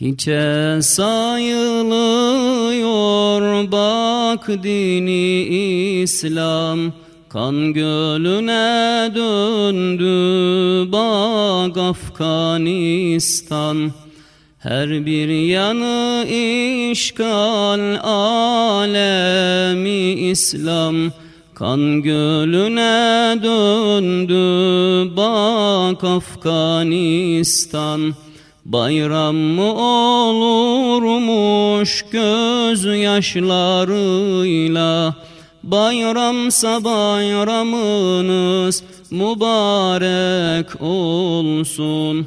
Hiçe sayılıyor bak dini İslam. Kan gölüne döndü bak Afganistan. Her bir yanı işgal alemi İslam. Kan gölüne döndü bak Afganistan Bayram mı olurmuş göz yaşlarıyla Bayramsa bayramınız mübarek olsun.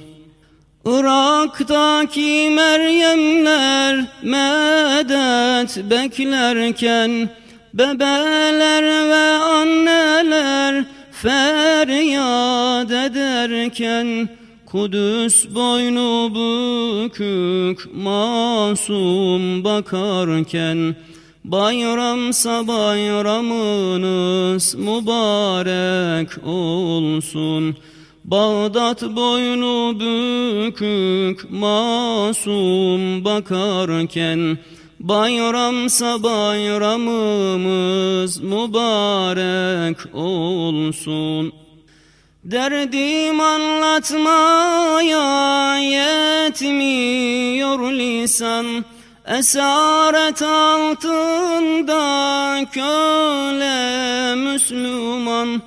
Irak'taki Meryemler medet beklerken Bebeler ve anneler feryat ederken Kudüs boynu bükük masum bakarken Bayramsa bayramınız mübarek olsun. Bağdat boynu bükük masum bakarken Bayramsa bayramımız mübarek olsun Derdim anlatmaya yetmiyor lisan. Esaret altında köle Müslüman.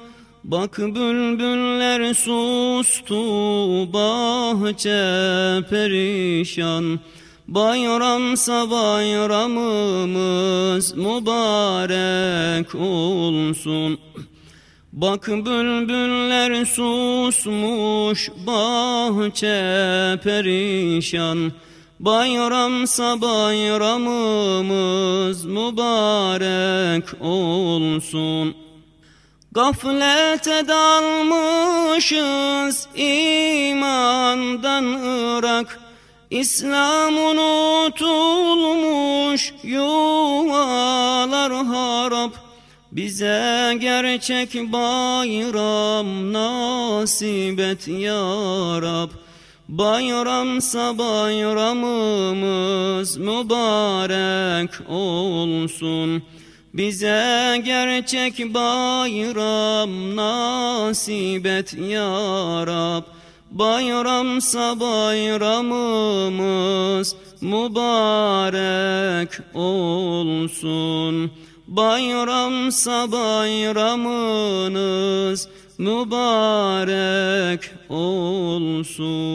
Bak bülbüller sustu bahçe perişan. Bayramsa bayramımız mübarek olsun Bak bülbüller susmuş bahçe perişan. Bayramsa bayramımız mübarek olsun. Gaflete dalmışız imandan Irak İslam unutulmuş yuvalar harap bize gerçek bayram nasip et ya Rab. Bayramsa bayramımız mübarek olsun. Bize gerçek bayram nasip et ya Rab. Bayramsa bayramımız mübarek olsun Bayramsa bayramınız mübarek olsun.